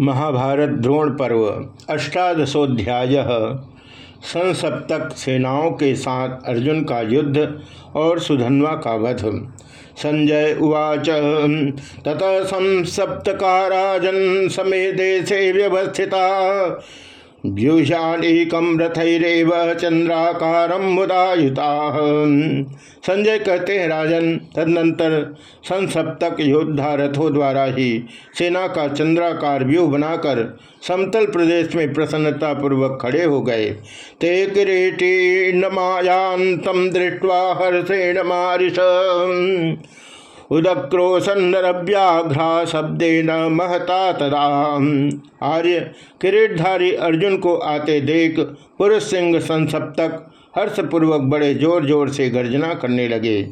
महाभारत द्रोण पर्व, अष्टादशोध्याय। संसप्तक सेनाओं के साथ अर्जुन का युद्ध और सुधन्वा का वध। संजय उवाच, ततः संसप्तका राजन समय देशे व्यवस्थिता। व्यूषानीकम रथरव चंद्राकारम मुदायुता। संजय कहते हैं, राजन, तदनंतर संसप्तक योद्धा रथों द्वारा ही सेना का चंद्राकार व्यूह बनाकर समतल प्रदेश में प्रसन्नता पूर्वक खड़े हो गए। ते किरीटी नमायांतम दृष्टवा हर्षेण मारिश शब्दे न महता तदा। आर्य किरीटधारी अर्जुन को आते देख पुरुष सिंह संसप्तक हर्षपूर्वक बड़े ज़ोर ज़ोर से गर्जना करने लगे।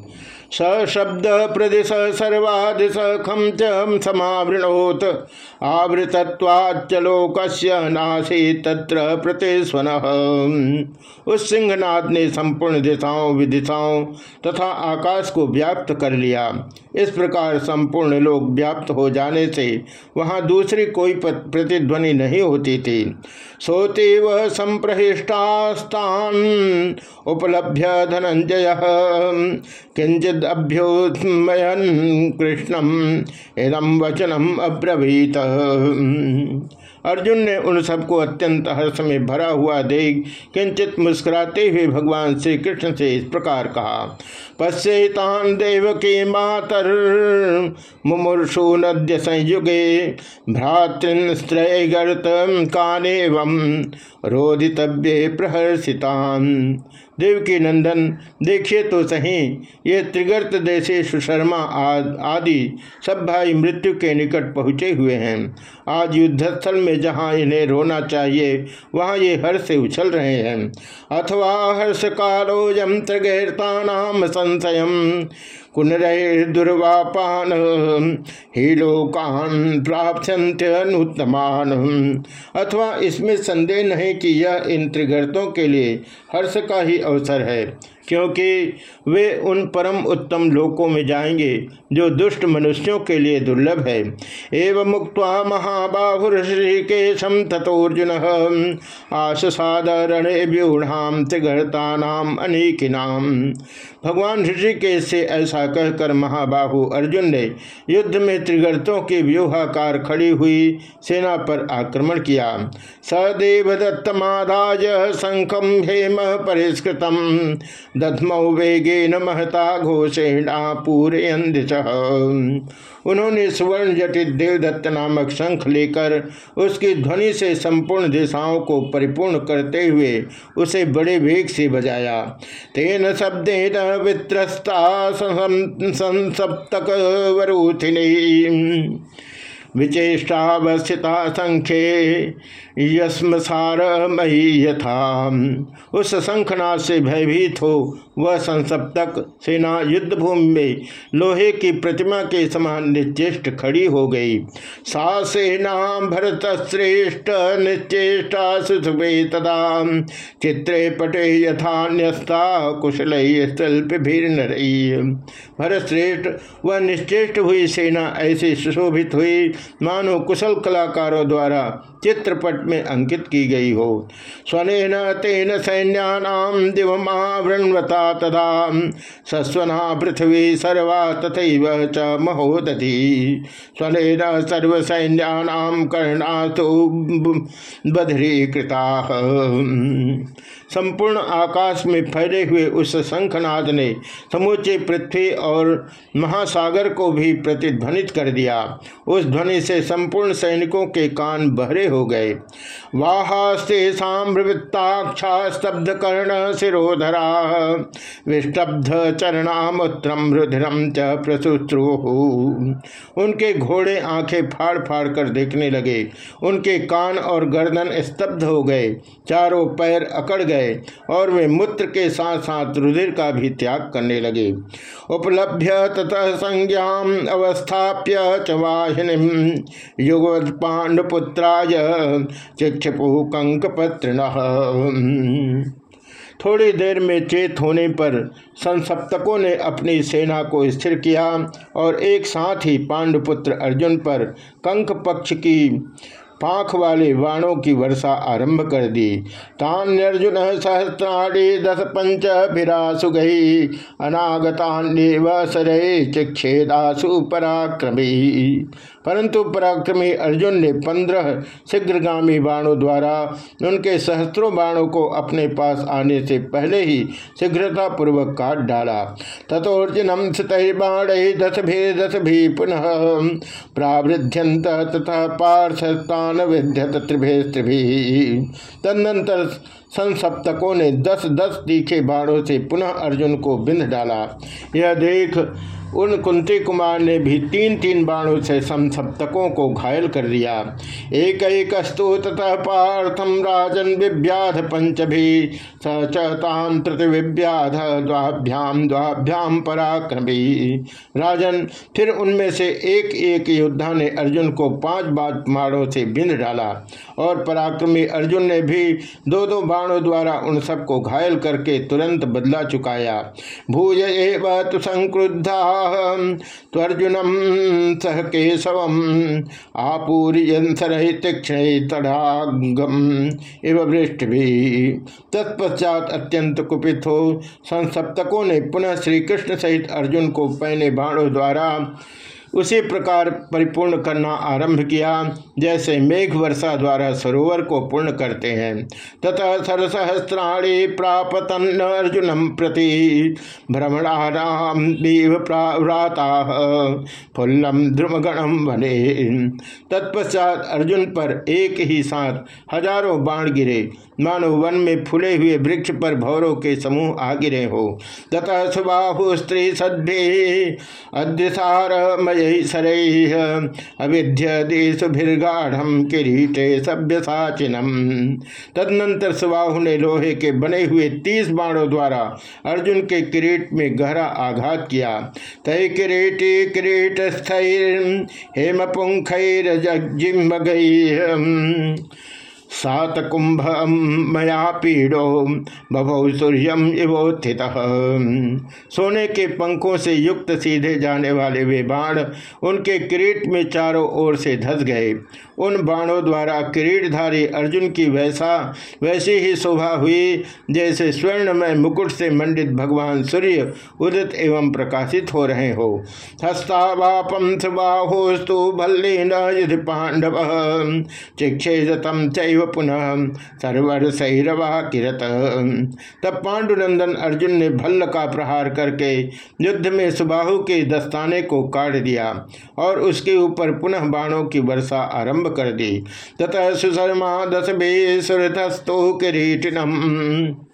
स शब्द प्रदिश सर्वादिश खम च आवृतत्वाच्चलोक नासी तत्र प्रतिस्वन उस सिंहनाद ने संपूर्ण दिशाओं, विदिशाओं तथा आकाश को व्याप्त कर लिया। इस प्रकार संपूर्ण लोक व्याप्त हो जाने से वहाँ दूसरी कोई प्रतिध्वनि नहीं होती थी। सोते वह संप्रहिष्टास्तान, उपलभ्य धनंजय। किंचित अभ्योत्मयन कृष्णम इदम वचनम अब्रवीत। अर्जुन ने उन सबको अत्यंत हर्ष में भरा हुआ देख किंचित मुस्कुराते हुए भगवान श्री कृष्ण से इस प्रकार कहा पश्यतान देव के मातर, मुमूर्षु नद्य संयुगे भ्रातृस्त्रयगर्त कानेवम रोदितव्य प्रहर्षितान। देवकी नंदन, देखिए तो सही, ये त्रिगर्त देशे सुशर्मा आदि सब भाई मृत्यु के निकट पहुँचे हुए हैं। आज युद्धस्थल में जहाँ इन्हें रोना चाहिए, वहाँ ये हर्ष से उछल रहे हैं। अथवा हर्ष कालोजम त्रिगर्ता नाम संशय कुनरुर्वापान ही लोकान प्राप्तमान अथवा इसमें संदेह नहीं कि यह इन त्रिगर्तों के लिए हर्ष का ही अवसर है। क्योंकि वे उन परम उत्तम लोकों में जाएँगे जो दुष्ट मनुष्यों के लिए दुर्लभ है। एवं मुक्त महाबाहुश्रीकेशम तथोर्जुन आशसादरणे व्यूढ़ाम त्रिगर्तानाम अनेकिनाम भगवान ऋषिकेश से ऐसा कहकर महाबाहु अर्जुन ने युद्ध में त्रिगर्तों के व्यूहाकार खड़ी हुई सेना पर आक्रमण किया। सदेव दत्तमादाय शंखम हेम परिष्कृतम। दधमौ वेगे न महता घोषेणा पूरे उन्होंने सुवर्ण जटित देवदत्त नामक शंख लेकर उसकी ध्वनि से संपूर्ण दिशाओं को परिपूर्ण करते हुए उसे बड़े वेग से बजाया। तेन शब्देन वित्रस्ता संसप्तक वरूथिनी। विचेष्टावस्थिता संख्ये। यस्मसार मही यथा। उस शंखनाद से भयभीत हो, वह संसप्तक सेना युद्धभूमि में लोहे की प्रतिमा के समान निश्चेष्ट खड़ी हो गई। सा सेना भरत श्रेष्ठ निश्चेष्टा सुसुभे तदा। चित्रे पटे यथा न्यस्ता कुशल भरत श्रेष्ठ, वह निश्चेष्ट हुई सेना ऐसे सुशोभित हुई मानो कुशल कलाकारों द्वारा चित्रपट में अंकित की गई हो। स्वनेन तेन सैन्यानाम दिवमावृणवता तथा सस्वना पृथ्वी सर्वा तथा च महोदधि। स्वनेन सर्वसैन्यानाम कर्णास्तु बधरीकृता संपूर्ण आकाश में फैले हुए उस शंखनाद ने समूचे पृथ्वी और महासागर को भी प्रतिध्वनित कर दिया। उस ध्वनि से संपूर्ण सैनिकों के कान बहरे हो गए। वाहस्ते सांवृत्ताक्षा स्तब्ध कर्ण शिरोधरा विस्तब्ध चरणामुत्रम रुधिरम च प्रसुत्रु उनके घोड़े आँखें फाड़ फाड़ कर देखने लगे। उनके कान और गर्दन स्तब्ध हो गए। चारों पैर अकड़ गए और वे मूत्र के साथ साथ रुधिर का भी त्याग करने लगे। उपलभ्य ततः संज्ञा अवस्थाप्य च वाहिनी युगवत पांडुपुत्राय चिक्षपु कंकपत्र थोड़ी देर में चेत होने पर संसप्तकों ने अपनी सेना को स्थिर किया और एक साथ ही पांडुपुत्र अर्जुन पर कंक पक्ष की पाख वाले बाणों की वर्षा आरंभ कर दी। तान्यर्जुन सहस्त्राणी दस पंच भिरासु गई अनागतान्यव पराक्रमी। परंतु पराक्रमी अर्जुन ने पंद्रह शीघ्रगामी बाणों द्वारा उनके सहस्त्रों बाणों को अपने पास आने से पहले ही शीघ्रता पूर्वक काट डाला। तथोर्जुनम स्थित बाण दस भी दस भी पुनः प्रावृद्यंत तथा पार्थस्थान विद्यत त्रिभे त्रिभि तदनंतर संसप्तकों ने दस दस तीखे बाणों से पुनः अर्जुन को बिंद डाला। यह देख उन कुंती कुमार ने भी तीन तीन बाणों से समसप्तकों को घायल कर दिया। एक एक पार्थम राजन विव्याध पंच भी सचतांत्र विव्याध द्वाभ्याम द्वाभ्याम पराक्रमी। राजन, फिर उनमें से एक एक योद्धा ने अर्जुन को पाँच बाणों से बिंद डाला और पराक्रमी अर्जुन ने भी दो दो बाणों द्वारा उन सबको घायल करके तुरंत बदला चुकाया। भूय एवं संक्रुद्धा त्वर्जुनम सह केशव आपूर्यंसर तीक्षण तड़ागम। एवं वृष्ट तत्पश्चात अत्यंत कुपित हो, संसप्तकों ने पुनः श्री कृष्ण सहित अर्जुन को पहने बाणों द्वारा उसी प्रकार परिपूर्ण करना आरंभ किया, जैसे मेघ वर्षा द्वारा सरोवर को पूर्ण करते हैं। तथा सरसहस्राणी प्रापतन अर्जुनम प्रति भ्रमणाराम देव प्राता फुल्लम ध्रुमगणम बने तत्पश्चात अर्जुन पर एक ही साथ हज़ारों बाण गिरे। मानो वन में फूले हुए वृक्ष पर भौरों के समूह आ गिरे हो। तथा सुबाहु स्त्री सद्भे अद्रिसारमय सरैः अविध्य देशभिर्गाढ़ किरीटे सभ्य साचिनम तदनंतर सुबाहु ने लोहे के बने हुए तीस बाणों द्वारा अर्जुन के किरीट में गहरा आघात किया। तय किरीटी किरीट स्थैर हेम पुंखर गई सात कुंभ मया पीड़ो बभौ सूर्यम इवोत्थित सोने के पंखों से युक्त सीधे जाने वाले वे बाण उनके किरीट में चारों ओर से धस गए। उन बाणों द्वारा किरीटधारी अर्जुन की वैसा, वैसी ही शोभा हुई, जैसे स्वर्णमय मुकुट से मंडित भगवान सूर्य उदित एवं प्रकाशित हो रहे हो। हस्तावापम सुबाहोस्तु भल्ली पांडव चिक्षेजतम चैव पुनः सर्वरसैरवा किरत। तब पांडुनंदन अर्जुन ने भल्ल का प्रहार करके युद्ध में सुबाहु के दस्ताने को काट दिया और उसके ऊपर पुनः बाणों की वर्षा आरंभ कर दी। ततः सुशर्मा दस बे सुरथस्तो किरीटिनम।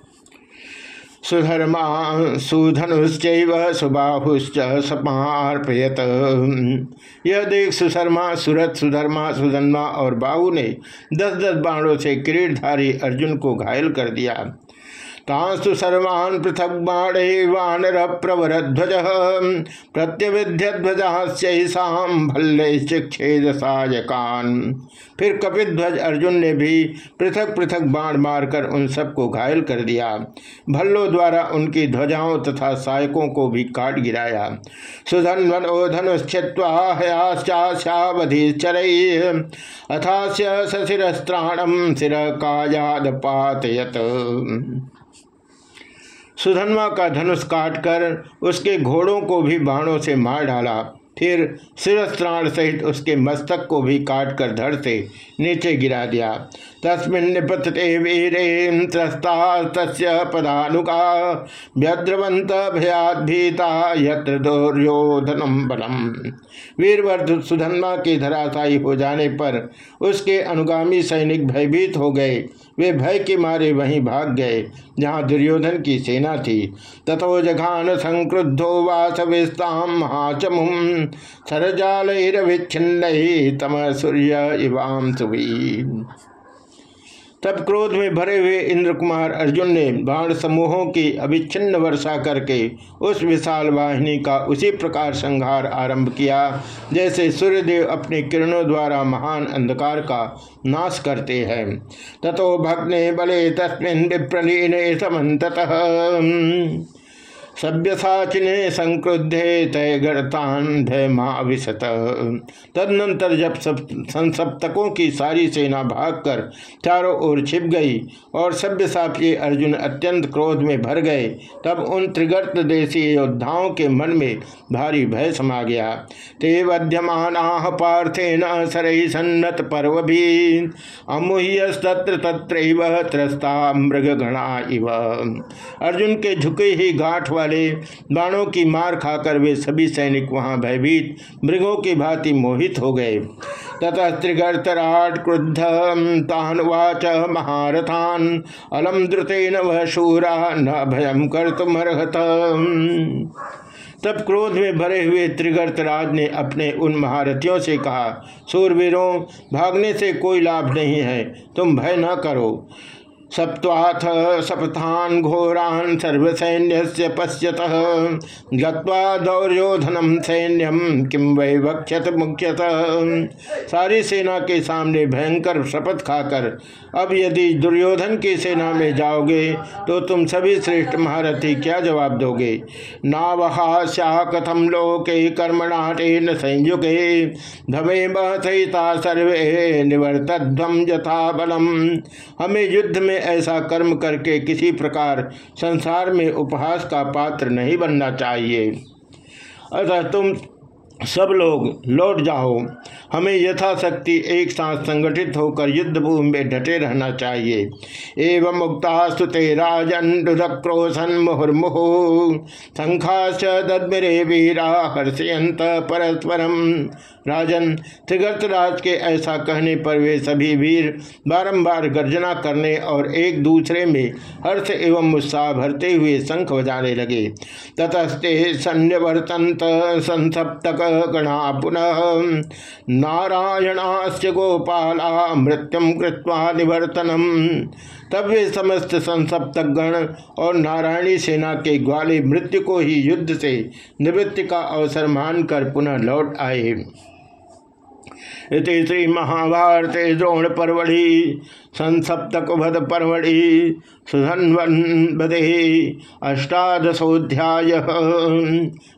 सुधर्मा सुधनुश्च सुबाहुश्च समार्पयत। यह देख सुशर्मा, सुरथ, सुधर्मा सुधन्मा और बाहु ने दस दस बाणों से किरीटधारी अर्जुन को घायल कर दिया। तांस्तु सर्वान् पृथक बाणे वानर प्रवर ध्वज प्रत्यविध्य ध्वजास्याम भल्ले शिक्षेद सायकान फिर कपिध्वज अर्जुन ने भी पृथक पृथक बाण मारकर उन सबको घायल कर दिया। भल्लों द्वारा उनकी ध्वजाओं तथा सायकों को भी काट गिराया। सुधन्वनो धनुष्यवधि चर अथास्य सशिस्त्राणम शिर कायाद सुधन्वा का धनुष काटकर उसके घोड़ों को भी बाणों से मार डाला। फिर सिरस्त्राण सहित उसके मस्तक को भी काट कर धड़ से नीचे गिरा दिया। तस्मिन्निपतते वीरे त्रस्ता तस्य पदानुका व्यद्रवंत भयाद्भीता यत्र दुर्योधनम बलम। वीरवर्ध सुधन्मा के धराशायी हो जाने पर उसके अनुगामी सैनिक भयभीत हो गए। वे भय के मारे वहीं भाग गए, जहाँ दुर्योधन की सेना थी। तथो जघान संक्रुद्धो वासविस्ताम महाचमुम सरजालरविच्छिन्न तम सूर्य इवाम सुभी तब क्रोध में भरे हुए इंद्र कुमार अर्जुन ने बाण समूहों की अभिच्छिन्न वर्षा करके उस विशाल वाहिनी का उसी प्रकार संहार आरंभ किया, जैसे सूर्यदेव अपने किरणों द्वारा महान अंधकार का नाश करते हैं। तथो भग्ने बले तस्मिन विप्रलीन समत सभ्यसाचिने संक्रुद्धे तय विशत तदनंतर जब सब संसप्तकों की सारी सेना भागकर चारों ओर छिप गई और सभ्यसाची अर्जुन अत्यंत क्रोध में भर गए, तब उन त्रिगर्त देशी योद्धाओं के मन में भारी भय समा गया। ते वध्यमान पार्थे न सरई सन्नत पर्व भी अमुह्यस्तत्र तत्र त्रस्ता मृगगणा इव। अर्जुन के झुके ही गांठ वाले बाणों की मार खाकर वे सभी सैनिक वहाँ भयभीत मृगों की भांति मोहित हो गए। ततः त्रिगर्तराट क्रुद्ध तानुवाच महारथान, अलम द्रुतेन वह शूरा न भयम कर तुम तब क्रोध में भरे हुए त्रिगर्त राज ने अपने उन महारथियों से कहा सूरवीरों भागने से कोई लाभ नहीं है, तुम भय न करो। सप्ताथ सपथान घोरान सर्वसैन्य पश्यत। गौर्योधनम सैन्यम किम वै वक्षत मुख्यत। सारी सेना के सामने भयंकर शपथ खाकर, अब यदि दुर्योधन की सेना में जाओगे तो तुम सभी श्रेष्ठ महारथी क्या जवाब दोगे? नावहा श्या कथम लोके कर्मणाटे न संयुगे धवे सहिता सर्वे निवर्तध्वम यथा बलम हमें युद्ध में ऐसा कर्म करके किसी प्रकार संसार में उपहास का पात्र नहीं बनना चाहिए। अतः तुम सब लोग लौट जाओ। हमें यथाशक्ति एक साथ संगठित होकर युद्ध भूमि में डटे रहना चाहिए। एवं मुक्ता स्तुते राजन क्रोशन मुहुर्मुहु। शंखाश ददमिरे वीरा हर्षयंत परस्परम। राजन त्रिगर्तराज के ऐसा कहने पर वे सभी वीर बारंबार गर्जना करने और एक दूसरे में हर्ष एवं उत्साह भरते हुए शंख बजाने लगे। ततस्ते संवर्तंत संसप्तक गणा पुनः। नारायणास्य गोपाला मृत्युम कृत्वा निवर्तनम। तब वे समस्त संसप्तक गण और नारायणी सेना के ग्वाले मृत्यु को ही युद्ध से निवृत्ति का अवसर मानकर पुनः लौट आए। इति श्री महाभारत द्रोण परवड़ी संसप्तक भद परवड़ी सुधन्वदे अष्टादशोध्याय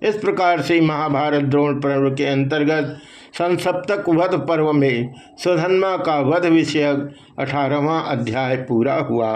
इस प्रकार से महाभारत द्रोण पर्व के अंतर्गत संसप्तक वध पर्व में सुधन्मा का वध विषयक अठारहवा अध्याय पूरा हुआ।